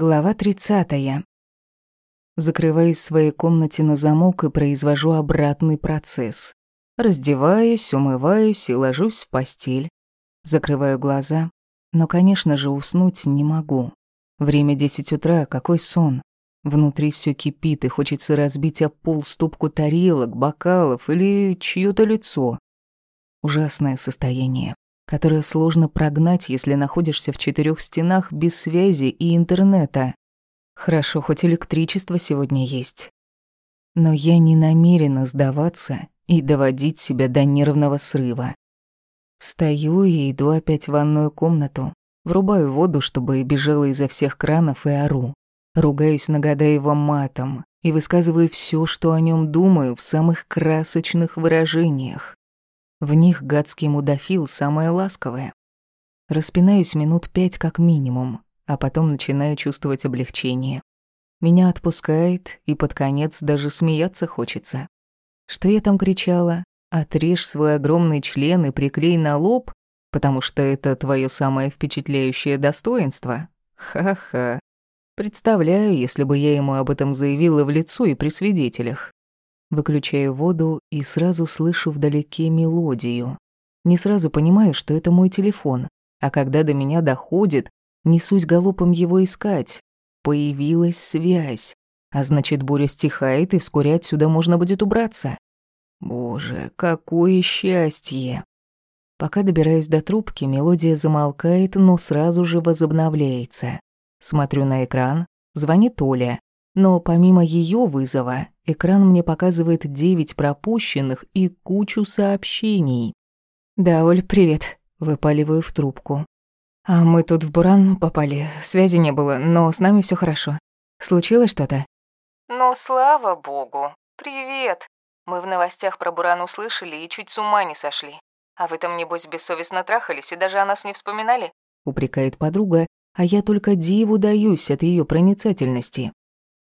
Глава 30. Закрываюсь в своей комнате на замок и произвожу обратный процесс. Раздеваюсь, умываюсь и ложусь в постель. Закрываю глаза, но, конечно же, уснуть не могу. Время 10 утра, какой сон. Внутри все кипит и хочется разбить о пол стопку тарелок, бокалов или чьё-то лицо. Ужасное состояние которое сложно прогнать, если находишься в четырех стенах без связи и интернета. Хорошо, хоть электричество сегодня есть. Но я не намерена сдаваться и доводить себя до нервного срыва. Встаю и иду опять в ванную комнату. Врубаю воду, чтобы бежала изо всех кранов и ору. Ругаюсь Нагадаева матом и высказываю все, что о нем думаю в самых красочных выражениях. В них гадский мудофил самое ласковое. Распинаюсь минут пять как минимум, а потом начинаю чувствовать облегчение. Меня отпускает, и под конец даже смеяться хочется. Что я там кричала? Отрежь свой огромный член и приклей на лоб, потому что это твое самое впечатляющее достоинство? Ха-ха. Представляю, если бы я ему об этом заявила в лицо и при свидетелях. Выключаю воду и сразу слышу вдалеке мелодию. Не сразу понимаю, что это мой телефон, а когда до меня доходит, несусь галопом его искать. Появилась связь, а значит, буря стихает, и вскоре отсюда можно будет убраться. Боже, какое счастье! Пока добираюсь до трубки, мелодия замолкает, но сразу же возобновляется. Смотрю на экран, звонит Оля. Но помимо ее вызова, экран мне показывает девять пропущенных и кучу сообщений. «Да, Оль, привет», — выпаливаю в трубку. «А мы тут в Буран попали, связи не было, но с нами все хорошо. Случилось что-то?» «Ну, слава богу. Привет. Мы в новостях про Буран услышали и чуть с ума не сошли. А вы там, небось, бессовестно трахались и даже о нас не вспоминали?» — упрекает подруга, а я только диву даюсь от ее проницательности.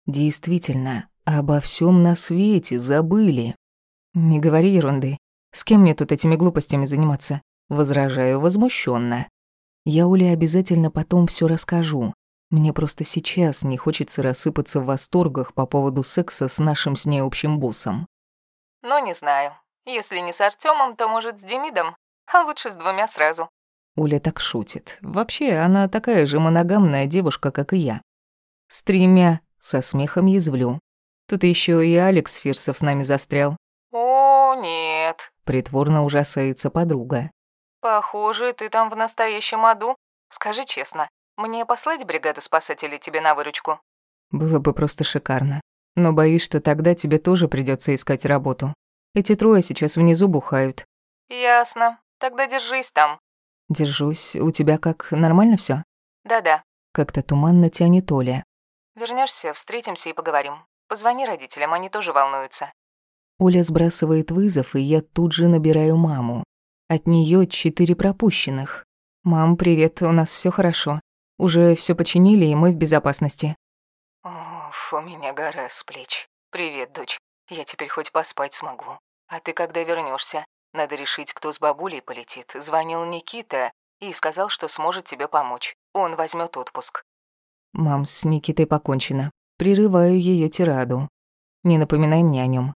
Действительно, обо всем на свете забыли. Не говори ерунды. С кем мне тут этими глупостями заниматься? Возражаю возмущенно. Я Оле обязательно потом все расскажу. Мне просто сейчас не хочется рассыпаться в восторгах по поводу секса с нашим с ней общим боссом. Ну, не знаю. Если не с Артемом, то, может, с Демидом, а лучше с двумя сразу. Оля так шутит. Вообще, она такая же моногамная девушка, как и я. С тремя со смехом язвлю. Тут еще и Алекс Фирсов с нами застрял. «О, нет», — притворно ужасается подруга. «Похоже, ты там в настоящем аду. Скажи честно, мне послать бригаду спасателей тебе на выручку?» Было бы просто шикарно. Но боюсь, что тогда тебе тоже придется искать работу. Эти трое сейчас внизу бухают. Ясно. Тогда держись там. Держусь. У тебя как, нормально все? Да-да. Как-то туманно тянет Оля. Вернешься, встретимся и поговорим. Позвони родителям, они тоже волнуются. Оля сбрасывает вызов, и я тут же набираю маму. От нее четыре пропущенных. «Мам, привет, у нас все хорошо. Уже все починили, и мы в безопасности». Оф, у меня гора с плеч. Привет, дочь. Я теперь хоть поспать смогу. А ты когда вернешься? Надо решить, кто с бабулей полетит. Звонил Никита и сказал, что сможет тебе помочь. Он возьмет отпуск. Мам, с Никитой покончено. Прерываю ее тираду. Не напоминай мне о нем.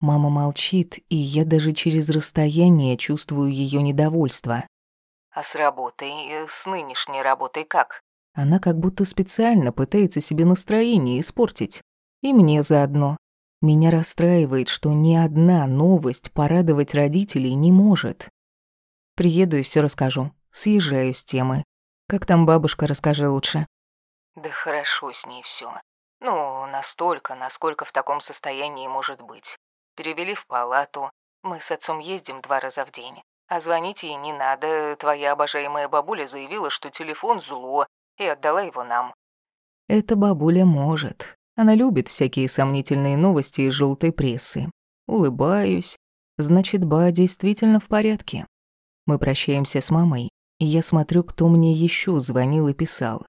Мама молчит, и я даже через расстояние чувствую ее недовольство. А с работой, э, с нынешней работой как? Она как будто специально пытается себе настроение испортить. И мне заодно. Меня расстраивает, что ни одна новость порадовать родителей не может. Приеду и все расскажу. Съезжаю с темы. Как там бабушка, расскажи лучше. Да хорошо с ней все. Ну, настолько, насколько в таком состоянии может быть. Перевели в палату. Мы с отцом ездим два раза в день. А звонить ей не надо. Твоя обожаемая бабуля заявила, что телефон зло, и отдала его нам. Эта бабуля может. Она любит всякие сомнительные новости из желтой прессы. Улыбаюсь. Значит, Ба действительно в порядке. Мы прощаемся с мамой, и я смотрю, кто мне еще звонил и писал.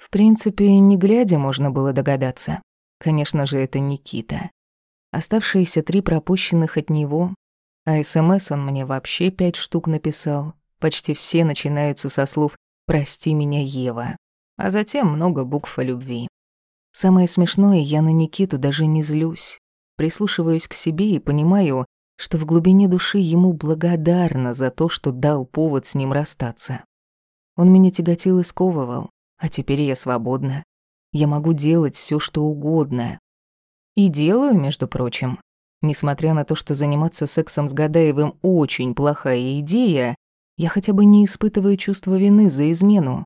В принципе, не глядя можно было догадаться. Конечно же, это Никита. Оставшиеся три пропущенных от него, а СМС он мне вообще пять штук написал. Почти все начинаются со слов «Прости меня, Ева». а затем много букв о любви. Самое смешное, я на Никиту даже не злюсь. Прислушиваюсь к себе и понимаю, что в глубине души ему благодарна за то, что дал повод с ним расстаться. Он меня тяготил и сковывал, а теперь я свободна. Я могу делать все, что угодно. И делаю, между прочим. Несмотря на то, что заниматься сексом с Гадаевым очень плохая идея, я хотя бы не испытываю чувства вины за измену.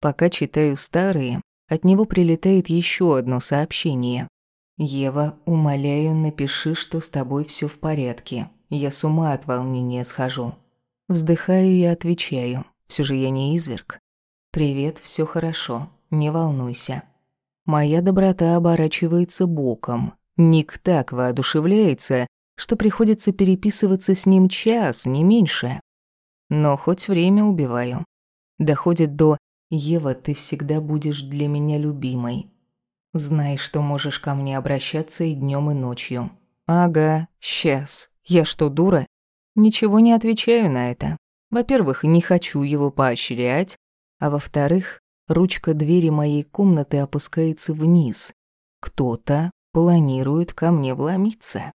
Пока читаю старые, от него прилетает еще одно сообщение. «Ева, умоляю, напиши, что с тобой все в порядке. Я с ума от волнения схожу». Вздыхаю и отвечаю. Все же я не изверг. «Привет, все хорошо. Не волнуйся». Моя доброта оборачивается боком. Ник так воодушевляется, что приходится переписываться с ним час, не меньше. Но хоть время убиваю. Доходит до «Ева, ты всегда будешь для меня любимой. Знай, что можешь ко мне обращаться и днем, и ночью». «Ага, сейчас. Я что, дура?» Ничего не отвечаю на это. Во-первых, не хочу его поощрять, а во-вторых, ручка двери моей комнаты опускается вниз. Кто-то планирует ко мне вломиться.